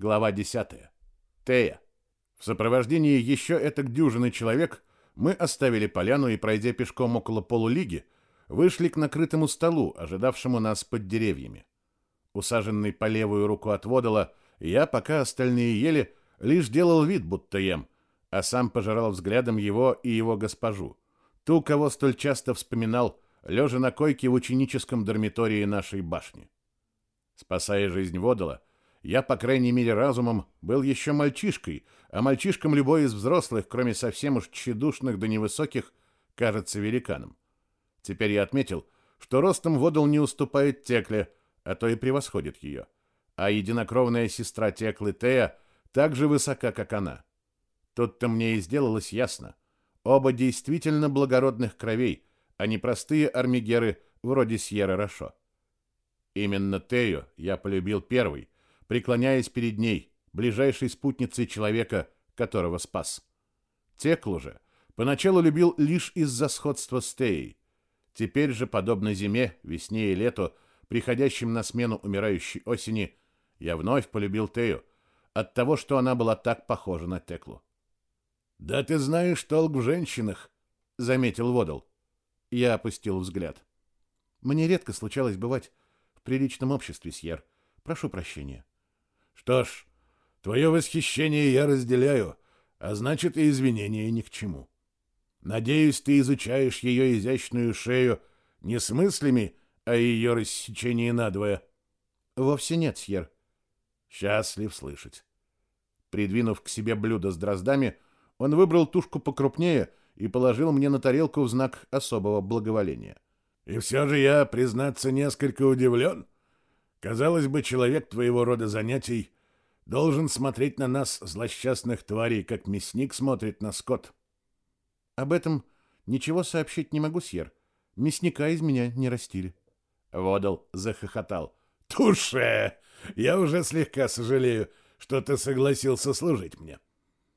Глава 10. Тея. В сопровождении еще этак дюжины человек мы оставили поляну и, пройдя пешком около полулиги, вышли к накрытому столу, ожидавшему нас под деревьями. Усаженный по левую руку от водола, я, пока остальные ели, лишь делал вид, будто ем, а сам пожирал взглядом его и его госпожу, ту, кого столь часто вспоминал, лежа на койке в ученическом дармитории нашей башни. Спасая жизнь водола, я, по крайней мере, разумом был еще мальчишкой, а мальчишкам любой из взрослых, кроме совсем уж тщедушных да невысоких, кажется великаном. Теперь я отметил, что ростом водол не уступает Текле, а то и превосходит ее. А единокровная сестра Теклы Тея так же высока, как она. Тут-то мне и сделалось ясно. Оба действительно благородных кровей, а не простые армигеры вроде Сьерра Рошо. Именно Тею я полюбил первый, преклоняясь перед ней, ближайшей спутницей человека, которого спас. Теклу же поначалу любил лишь из-за сходства с Теей. Теперь же, подобно зиме, весне и лету, приходящим на смену умирающей осени, я вновь полюбил Тею от того, что она была так похожа на Теклу. «Да ты знаешь толк в женщинах», — заметил Водол. Я опустил взгляд. «Мне редко случалось бывать в приличном обществе, Сьер. Прошу прощения». «Что ж, твое восхищение я разделяю, а значит и извинения ни к чему. Надеюсь, ты изучаешь ее изящную шею не с мыслями о ее рассечении надвое». «Вовсе нет, Сьер». «Счастлив слышать». Придвинув к себе блюдо с дроздами, он выбрал тушку покрупнее и положил мне на тарелку в знак особого благоволения. «И все же я, признаться, несколько удивлен. Казалось бы, человек твоего рода занятий должен смотреть на нас, злосчастных тварей, как мясник смотрит на скот». «Об этом ничего сообщить не могу, Сьер. Мясника из меня не растили». Водал захохотал. «Туше! Я уже слегка сожалею, что ты согласился служить мне.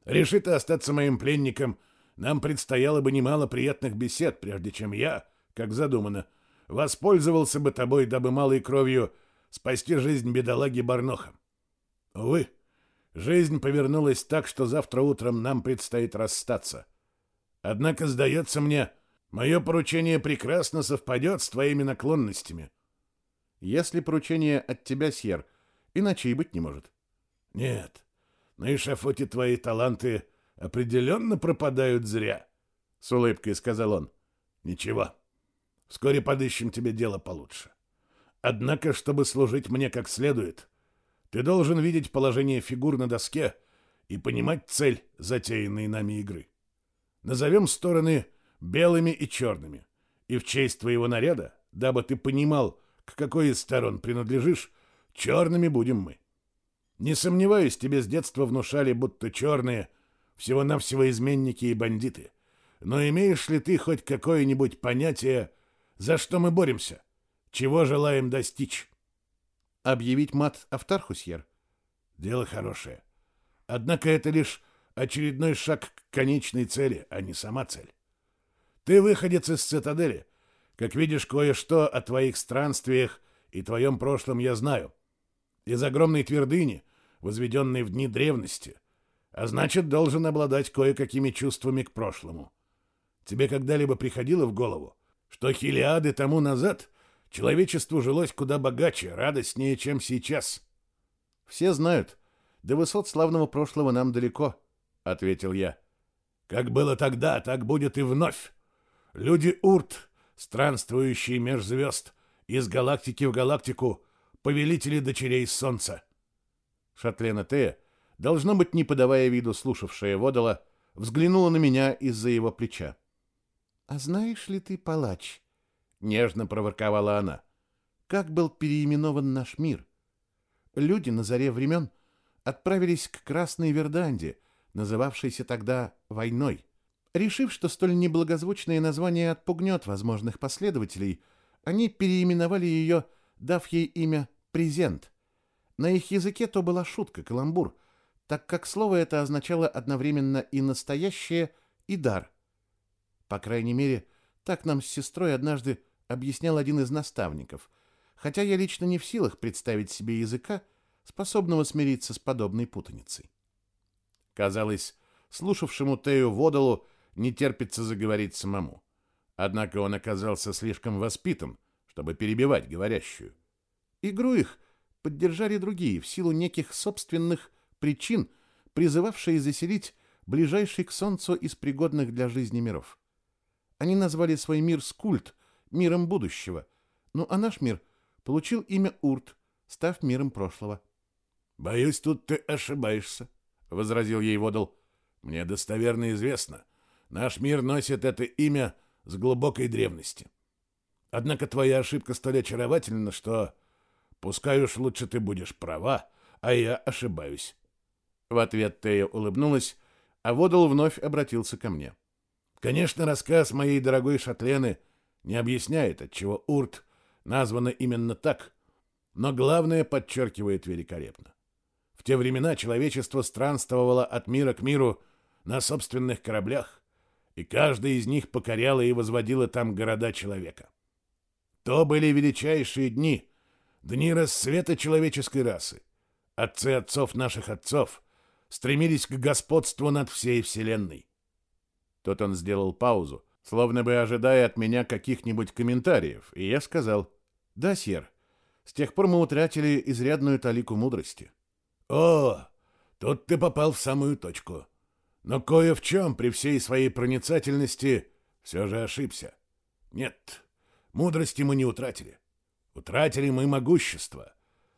Реши ты остаться моим пленником, нам предстояло бы немало приятных бесед, прежде чем я, как задумано, воспользовался бы тобой, дабы малой кровью спасти жизнь бедолаги Барноха. Увы, жизнь повернулась так, что завтра утром нам предстоит расстаться. Однако, сдается мне, мое поручение прекрасно совпадет с твоими наклонностями. Если поручение от тебя, Сьер, иначе и быть не может. Нет, на эшафоте твои таланты определенно пропадают зря, — с улыбкой сказал он. Ничего, вскоре подыщем тебе дело получше. Однако, чтобы служить мне как следует, ты должен видеть положение фигур на доске и понимать цель затеянной нами игры. Назовем стороны белыми и черными, и в честь твоего наряда, дабы ты понимал, к какой из сторон принадлежишь, черными будем мы. Не сомневаюсь, тебе с детства внушали, будто черные всего-навсего изменники и бандиты. Но имеешь ли ты хоть какое-нибудь понятие, за что мы боремся? Чего желаем достичь? Объявить мат Автархусьер? Дело хорошее. Однако это лишь очередной шаг к конечной цели, а не сама цель. Ты выходец из цитадели. Как видишь, кое-что о твоих странствиях и твоем прошлом я знаю. Из огромной твердыни, возведенный в дни древности, а значит, должен обладать кое-какими чувствами к прошлому. Тебе когда-либо приходило в голову, что хилиады тому назад человечеству жилось куда богаче, радостнее, чем сейчас? Все знают, до высот славного прошлого нам далеко, — ответил я. Как было тогда, так будет и вновь. Люди Урт, странствующие меж звезд, из галактики в галактику, повелители дочерей солнца. Шатлена Тея, должно быть, не подавая виду слушавшая Водола, взглянула на меня из-за его плеча. «А знаешь ли ты, палач?» — нежно проворковала она. «Как был переименован наш мир? Люди на заре времен отправились к Красной Верданде, называвшейся тогда «Войной». Решив, что столь неблагозвучное название отпугнет возможных последователей, они переименовали ее, дав ей имя «Презент». На их языке то была шутка, каламбур, так как слово это означало одновременно и настоящее, и дар. По крайней мере, так нам с сестрой однажды объяснял один из наставников. Хотя я лично не в силах представить себе языка, способного смириться с подобной путаницей. Казалось, слушавшему Тею Водолу не терпится заговорить самому. Однако он оказался слишком воспитан, чтобы перебивать говорящую. Игру их поддержали другие в силу неких собственных причин, призывавшие заселить ближайший к Солнцу из пригодных для жизни миров. Они назвали свой мир Скульт, миром будущего, ну а наш мир получил имя Урт, став миром прошлого. «Боюсь, тут ты ошибаешься», — возразил ей Водол. «Мне достоверно известно. Наш мир носит это имя с глубокой древности. Однако твоя ошибка столь очаровательна, что пускай уж лучше ты будешь права, а я ошибаюсь». В ответ Тея улыбнулась, а Водол вновь обратился ко мне. «Конечно, рассказ моей дорогой Шатлены не объясняет, отчего Урт названо именно так, но главное подчеркивает великолепно. В те времена человечество странствовало от мира к миру на собственных кораблях, и каждый из них покоряла и возводила там города человека. То были величайшие дни, дни расцвета человеческой расы. Отцы отцов наших отцов стремились к господству над всей вселенной. Тут он сделал паузу, словно бы ожидая от меня каких-нибудь комментариев, и я сказал, «Да, сер, с тех пор мы утратили изрядную талику мудрости». «О, тут ты попал в самую точку. Но кое в чем при всей своей проницательности все же ошибся. Нет, мудрости мы не утратили. Утратили мы могущество.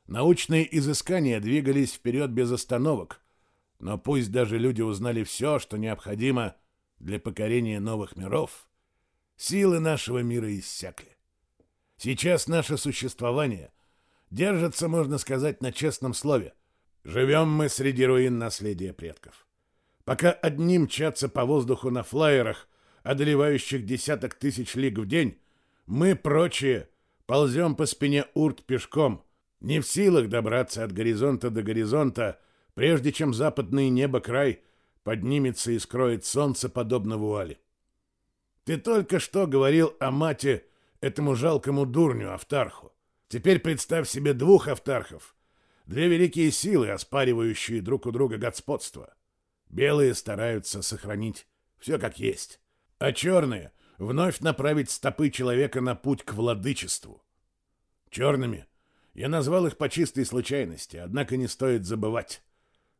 Научные изыскания двигались вперед без остановок, но пусть даже люди узнали все, что необходимо для покорения новых миров, силы нашего мира иссякли. Сейчас наше существование держится, можно сказать, на честном слове. Живем мы среди руин наследия предков. Пока одни мчатся по воздуху на флайерах, одолевающих десяток тысяч лиг в день, мы, прочие, ползем по спине урт пешком, не в силах добраться от горизонта до горизонта, прежде чем западный небо край поднимется и скроет солнце, подобно вуали. Ты только что говорил о мате этому жалкому дурню Автарху. Теперь представь себе двух Автархов, две великие силы, оспаривающие друг у друга господство. Белые стараются сохранить все как есть, а черные — вновь направить стопы человека на путь к владычеству. Черными я назвал их по чистой случайности, однако не стоит забывать.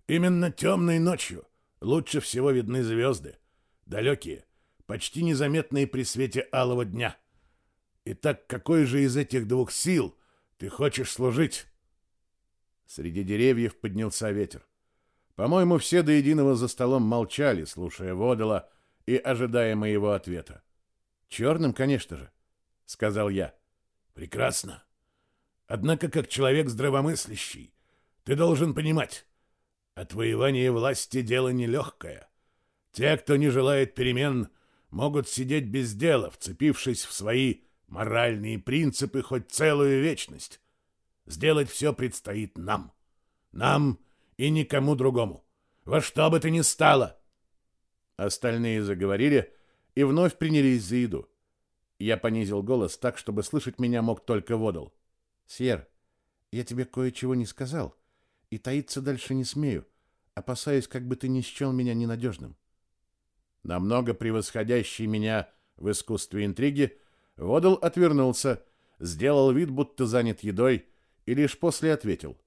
Именно темной ночью лучше всего видны звезды, далекие, почти незаметные при свете алого дня. Итак, какой же из этих двух сил ты хочешь служить? Среди деревьев поднялся ветер. По-моему, все до единого за столом молчали, слушая Водола и ожидая моего ответа. «Черным, конечно же», — сказал я. «Прекрасно. Однако, как человек здравомыслящий, ты должен понимать, отвоевание власти — дело нелегкое. Те, кто не желает перемен, могут сидеть без дела, вцепившись в свои моральные принципы хоть целую вечность. Сделать все предстоит нам. Нам — и никому другому. Во что бы то ни стало. Остальные заговорили и вновь принялись за еду. Я понизил голос так, чтобы слышать меня мог только Водол. «Сьер, я тебе кое-чего не сказал, и таиться дальше не смею, опасаясь, как бы ты не счел меня ненадежным». Намного превосходящий меня в искусстве интриги, Водол отвернулся, сделал вид, будто занят едой, и лишь после ответил.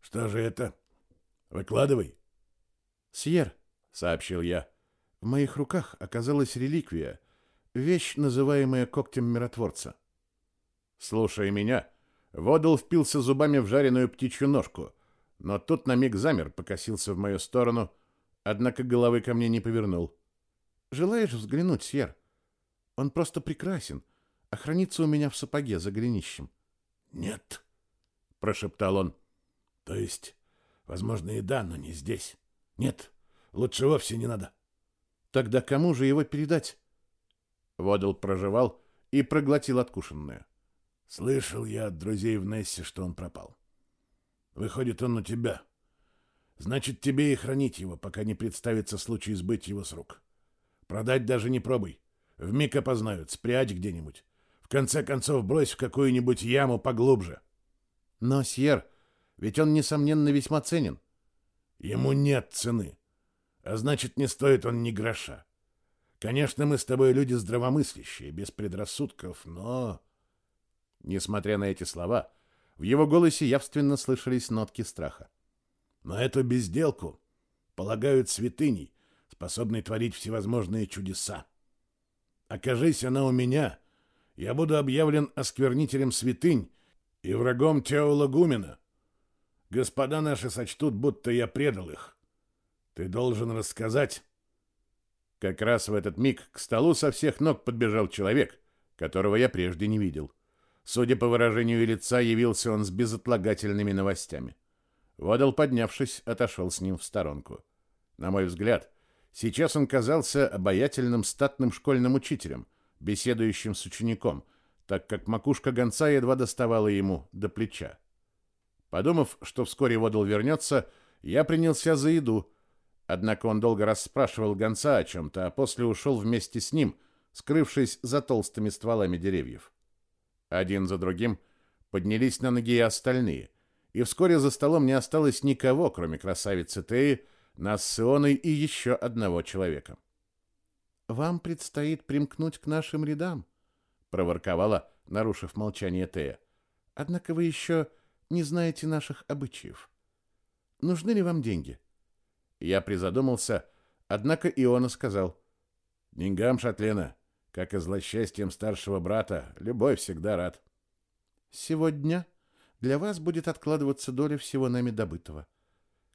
«Что же это?» Выкладывай. Сьер, сообщил я. В моих руках оказалась реликвия, вещь, называемая когтем миротворца. Слушая меня, Водол впился зубами в жареную птичью ножку, но тут на миг замер, покосился в мою сторону, однако головы ко мне не повернул. Желаешь взглянуть, Сьер? Он просто прекрасен, а хранится у меня в сапоге за голенищем. Нет, прошептал он. То есть Возможно, и да, но не здесь. Нет, лучше вовсе не надо. Тогда кому же его передать? Водол проживал и проглотил откушенное. Слышал я от друзей в Нессе, что он пропал. Выходит, он у тебя. Значит, тебе и хранить его, пока не представится случай сбыть его с рук. Продать даже не пробуй. Вмиг опознают, спрячь где-нибудь. В конце концов, брось в какую-нибудь яму поглубже. Но, Сьер, Ведь он, несомненно, весьма ценен. Ему нет цены. А значит, не стоит он ни гроша. Конечно, мы с тобой люди здравомыслящие, без предрассудков, но... Несмотря на эти слова, в его голосе явственно слышались нотки страха. Но эту безделку полагают святыней, способной творить всевозможные чудеса. Окажись она у меня, я буду объявлен осквернителем святынь и врагом Теола Гумена. Господа наши сочтут, будто я предал их. Ты должен рассказать. Как раз в этот миг к столу со всех ног подбежал человек, которого я прежде не видел. Судя по выражению лица, явился он с безотлагательными новостями. Водол, поднявшись, отошел с ним в сторонку. На мой взгляд, сейчас он казался обаятельным статным школьным учителем, беседующим с учеником, так как макушка гонца едва доставала ему до плеча. Подумав, что вскоре Водол вернется, я принялся за еду, однако он долго расспрашивал гонца о чем-то, а после ушел вместе с ним, скрывшись за толстыми стволами деревьев. Один за другим поднялись на ноги и остальные, и вскоре за столом не осталось никого, кроме красавицы Теи, нас с Ионой и еще одного человека. «Вам предстоит примкнуть к нашим рядам», — проворковала, нарушив молчание Тея. «Однако вы еще не знаете наших обычаев. Нужны ли вам деньги?» Я призадумался, однако Иона сказал. «Деньгам, Шатлена, как и злосчастьем старшего брата, любой всегда рад». «Сегодня для вас будет откладываться доля всего нами добытого.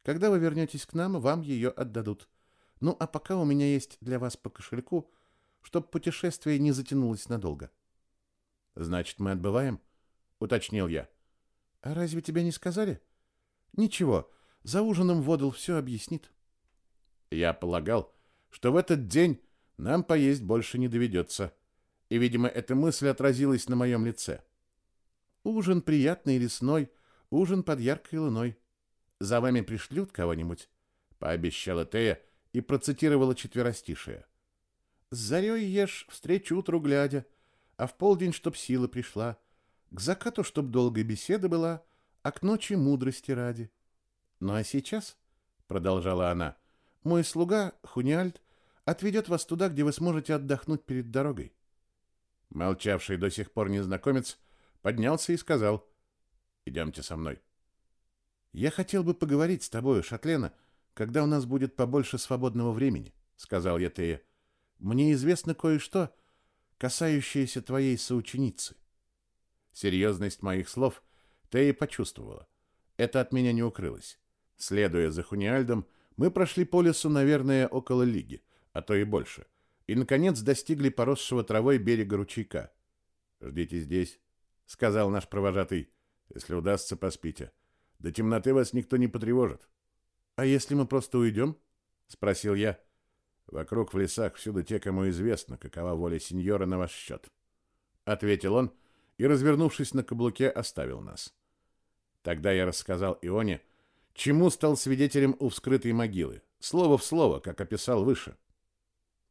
Когда вы вернетесь к нам, вам ее отдадут. Ну, а пока у меня есть для вас по кошельку, чтобы путешествие не затянулось надолго. Значит, мы отбываем? уточнил я. А разве тебе не сказали? Ничего, за ужином Водол все объяснит. Я полагал, что в этот день нам поесть больше не доведется, и, видимо, эта мысль отразилась на моем лице. Ужин приятный лесной, ужин под яркой луной. За вами пришлют кого-нибудь, пообещала Тея, и процитировала четверостишие. «С зарей ешь, встречу утру глядя, а в полдень, чтоб сила пришла, к закату, чтоб долгая беседа была, а к ночи мудрости ради». «Ну а сейчас», — продолжала она, — «мой слуга, Хуниальд, отведет вас туда, где вы сможете отдохнуть перед дорогой». Молчавший до сих пор незнакомец поднялся и сказал, «Идемте со мной». «Я хотел бы поговорить с тобой, Шатлена, — когда у нас будет побольше свободного времени, сказал я Тея. Мне известно кое-что, касающееся твоей соученицы. Серьезность моих слов Тея почувствовала. Это от меня не укрылось. Следуя за Хуниальдом, мы прошли по лесу, наверное, около лиги, а то и больше, и, наконец, достигли поросшего травой берега ручейка. «Ждите здесь», — сказал наш провожатый. «Если удастся, поспите. До темноты вас никто не потревожит». «А если мы просто уйдем?» — спросил я. «Вокруг в лесах всюду те, кому известно, какова воля сеньора на ваш счет», — ответил он и, развернувшись на каблуке, оставил нас. Тогда я рассказал Ионе, чему стал свидетелем у вскрытой могилы, слово в слово, как описал выше.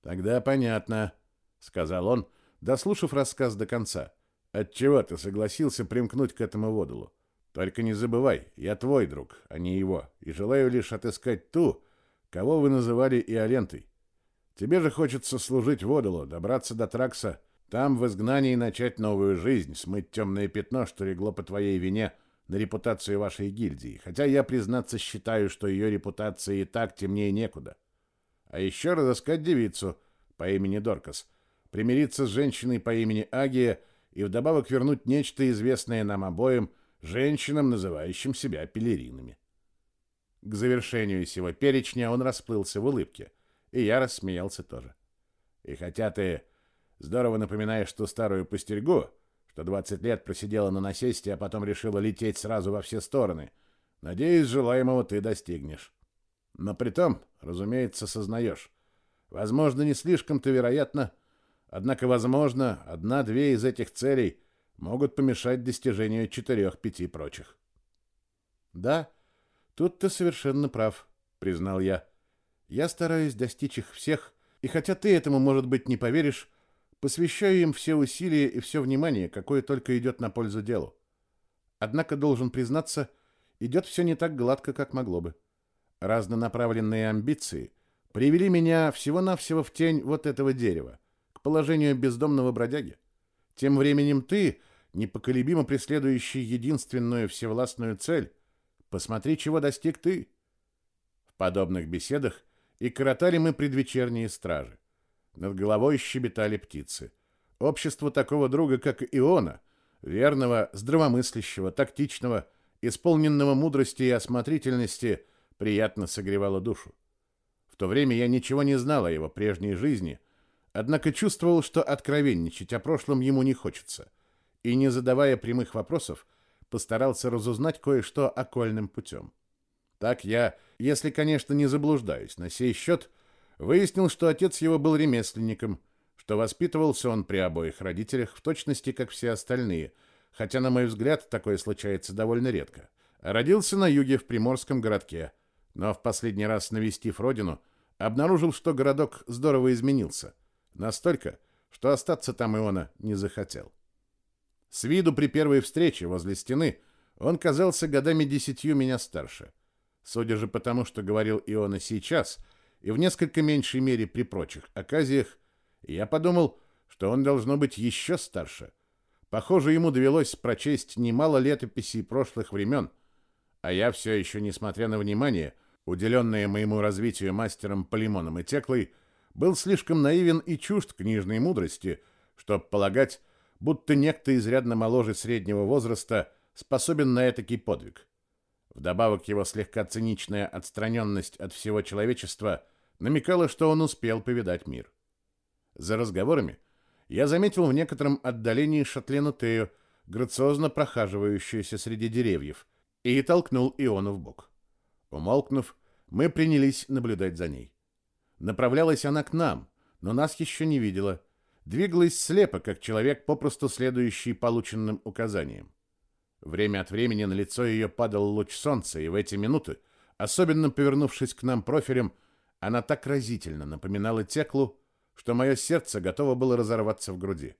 «Тогда понятно», — сказал он, дослушав рассказ до конца. «Отчего ты согласился примкнуть к этому водолу? Только не забывай, я твой друг, а не его, и желаю лишь отыскать ту, кого вы называли Иолентой. Тебе же хочется служить Водолу, добраться до Тракса, там в изгнании начать новую жизнь, смыть темное пятно, что легло по твоей вине на репутацию вашей гильдии, хотя я, признаться, считаю, что ее репутация и так темнее некуда. А еще разыскать девицу по имени Доркас, примириться с женщиной по имени Агия и вдобавок вернуть нечто известное нам обоим – женщинам, называющим себя пелеринами. К завершению сего перечня он расплылся в улыбке, и я рассмеялся тоже. И хотя ты здорово напоминаешь ту старую пустельгу, что двадцать лет просидела на насесте, а потом решила лететь сразу во все стороны, надеюсь, желаемого ты достигнешь. Но при том, разумеется, сознаешь. Возможно, не слишком-то вероятно, однако, возможно, одна-две из этих целей — могут помешать достижению четырех-пяти прочих. Да, тут ты совершенно прав, признал я. Я стараюсь достичь их всех, и хотя ты этому, может быть, не поверишь, посвящаю им все усилия и все внимание, какое только идет на пользу делу. Однако должен признаться, идет все не так гладко, как могло бы. Разнонаправленные амбиции привели меня всего-навсего в тень вот этого дерева, к положению бездомного бродяги. Тем временем ты, непоколебимо преследующий единственную всевластную цель, посмотри, чего достиг ты. В подобных беседах и коротали мы предвечерние стражи. Над головой щебетали птицы. Общество такого друга, как Иона, верного, здравомыслящего, тактичного, исполненного мудрости и осмотрительности, приятно согревало душу. В то время я ничего не знал о его прежней жизни, однако чувствовал, что откровенничать о прошлом ему не хочется, и, не задавая прямых вопросов, постарался разузнать кое-что окольным путем. Так я, если, конечно, не заблуждаюсь на сей счет, выяснил, что отец его был ремесленником, что воспитывался он при обоих родителях в точности, как все остальные, хотя, на мой взгляд, такое случается довольно редко. Родился на юге в приморском городке, но в последний раз, навестив родину, обнаружил, что городок здорово изменился. Настолько, что остаться там Иона не захотел. С виду при первой встрече возле стены он казался годами десятью меня старше. Судя же по тому, что говорил Иона сейчас, и в несколько меньшей мере при прочих оказиях, я подумал, что он должно быть еще старше. Похоже, ему довелось прочесть немало летописей прошлых времен, а я все еще, несмотря на внимание, уделенное моему развитию мастером Полимоном и Теклой, был слишком наивен и чужд книжной мудрости, чтобы полагать, будто некто изрядно моложе среднего возраста способен на этакий подвиг. Вдобавок его слегка циничная отстраненность от всего человечества намекала, что он успел повидать мир. За разговорами я заметил в некотором отдалении Шатлену Тею, грациозно прохаживающуюся среди деревьев, и толкнул Иону в бок. Умолкнув, мы принялись наблюдать за ней. Направлялась она к нам, но нас еще не видела. Двигалась слепо, как человек, попросту следующий полученным указаниям. Время от времени на лицо ее падал луч солнца, и в эти минуты, особенно повернувшись к нам профилем, она так разительно напоминала Теклу, что мое сердце готово было разорваться в груди.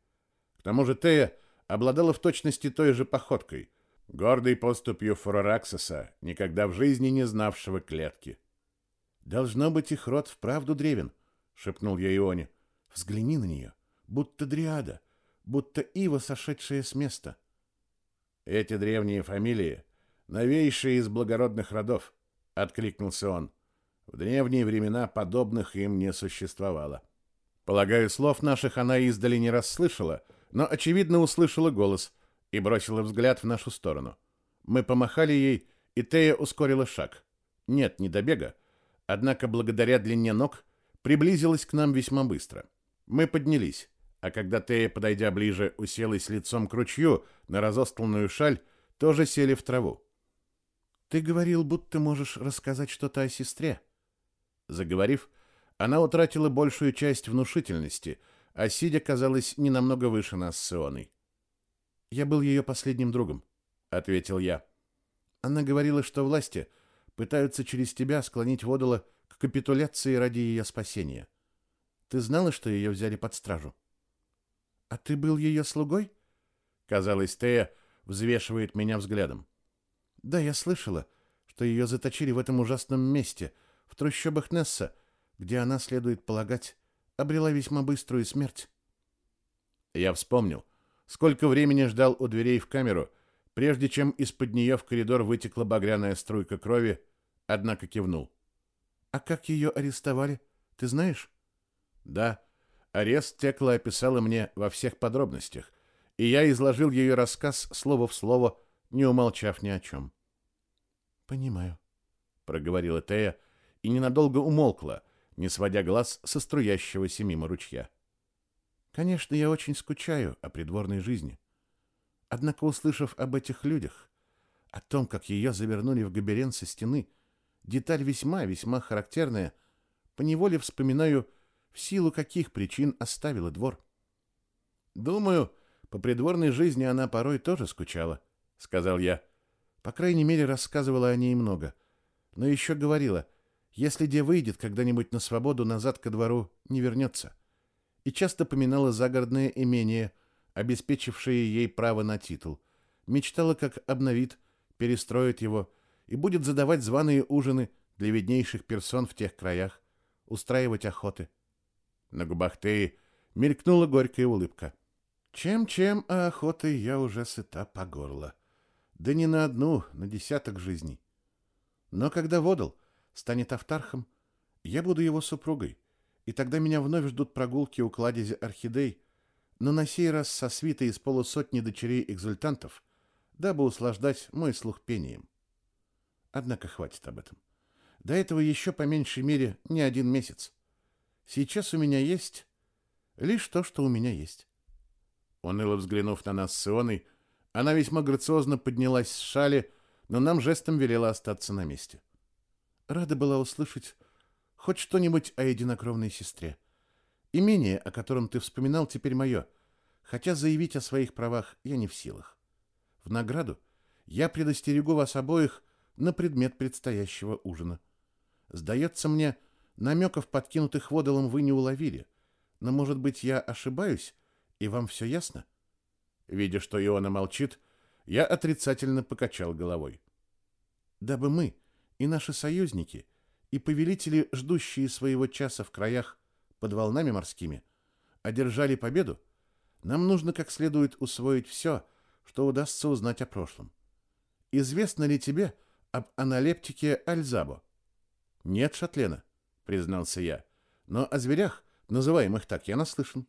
К тому же Тея обладала в точности той же походкой, гордой поступью Фурораксоса, никогда в жизни не знавшего клетки. «Должно быть, их род вправду древен», — шепнул я Ионе. «Взгляни на нее, будто дриада, будто ива, сошедшая с места». Эти древние фамилии новейшие из благородных родов, откликнулся он. В древние времена подобных им не существовало. Полагаю, слов наших она издали не расслышала, но очевидно услышала голос и бросила взгляд в нашу сторону. Мы помахали ей, и Тея ускорила шаг. Нет, не до бега, однако благодаря длине ног приблизилась к нам весьма быстро. Мы поднялись а когда Тея, подойдя ближе, уселась лицом к ручью на разостланную шаль, тоже сели в траву. «Ты говорил, будто можешь рассказать что-то о сестре». Заговорив, она утратила большую часть внушительности, а сидя казалась не намного выше нас с Ионой. «Я был ее последним другом», — ответил я. Она говорила, что власти пытаются через тебя склонить Водола к капитуляции ради ее спасения. Ты знала, что ее взяли под стражу?» «А ты был ее слугой?» Казалось, Тея взвешивает меня взглядом. «Да, я слышала, что ее заточили в этом ужасном месте, в трущобах Несса, где она, следует полагать, обрела весьма быструю смерть». Я вспомнил, сколько времени ждал у дверей в камеру, прежде чем из-под нее в коридор вытекла багряная струйка крови, однако кивнул. «А как ее арестовали, ты знаешь?» «Да, Арест Текла описала мне во всех подробностях, и я изложил ее рассказ слово в слово, не умолчав ни о чем. «Понимаю», — проговорила Тея и ненадолго умолкла, не сводя глаз со струящегося мимо ручья. «Конечно, я очень скучаю о придворной жизни. Однако, услышав об этих людях, о том, как ее завернули в гоберен со стены, деталь весьма-весьма характерная, поневоле вспоминаю в силу каких причин оставила двор. Думаю, по придворной жизни она порой тоже скучала, сказал я. По крайней мере, рассказывала о ней много. Но еще говорила, если де выйдет когда-нибудь на свободу, назад ко двору не вернется. И часто поминала загородное имение, обеспечившее ей право на титул. Мечтала, как обновит, перестроит его, и будет задавать званые ужины для виднейших персон в тех краях, устраивать охоты. На губах Теи мелькнула горькая улыбка. Чем-чем, а охотой я уже сыта по горло. Да не на одну, на десяток жизней. Но когда Водал станет автархом, я буду его супругой, и тогда меня вновь ждут прогулки у кладези орхидей, но на сей раз со свитой из полусотни дочерей-экзультантов, дабы услаждать мой слух пением. Однако хватит об этом. До этого еще по меньшей мере не один месяц. Сейчас у меня есть лишь то, что у меня есть. Уныло взглянув на нас с Ионой, она весьма грациозно поднялась с шали, но нам жестом велела остаться на месте. Рада была услышать хоть что-нибудь о единокровной сестре. Имение, о котором ты вспоминал, теперь мое, хотя заявить о своих правах я не в силах. В награду я предостерегу вас обоих на предмет предстоящего ужина. Сдается мне, намеков, подкинутых водолом, вы не уловили, но, может быть, я ошибаюсь, и вам все ясно? Видя, что Иона молчит, я отрицательно покачал головой. Дабы мы и наши союзники, и повелители, ждущие своего часа в краях под волнами морскими, одержали победу, нам нужно как следует усвоить все, что удастся узнать о прошлом. Известно ли тебе об аналептике Альзабо? Нет, Шатлена, признался я, но о зверях, называемых так, я наслышан.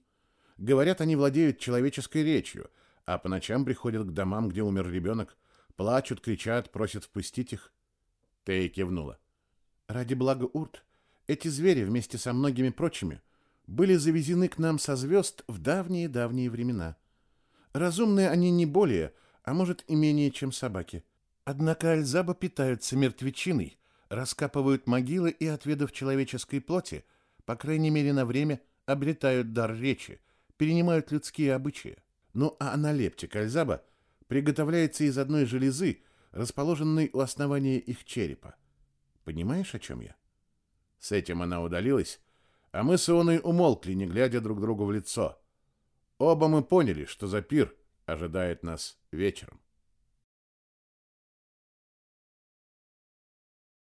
Говорят, они владеют человеческой речью, а по ночам приходят к домам, где умер ребенок, плачут, кричат, просят впустить их. Тея кивнула. Ради блага Урт, эти звери вместе со многими прочими были завезены к нам со звезд в давние-давние времена. Разумные они не более, а может и менее, чем собаки. Однако альзаба питаются мертвечиной, раскапывают могилы и, отведав человеческой плоти, по крайней мере на время, обретают дар речи, перенимают людские обычаи. Ну а аналептик альзаба приготовляется из одной железы, расположенной у основания их черепа. Понимаешь, о чем я? С этим она удалилась, а мы с Ионой умолкли, не глядя друг другу в лицо. Оба мы поняли, что за пир ожидает нас вечером.